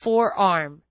forearm.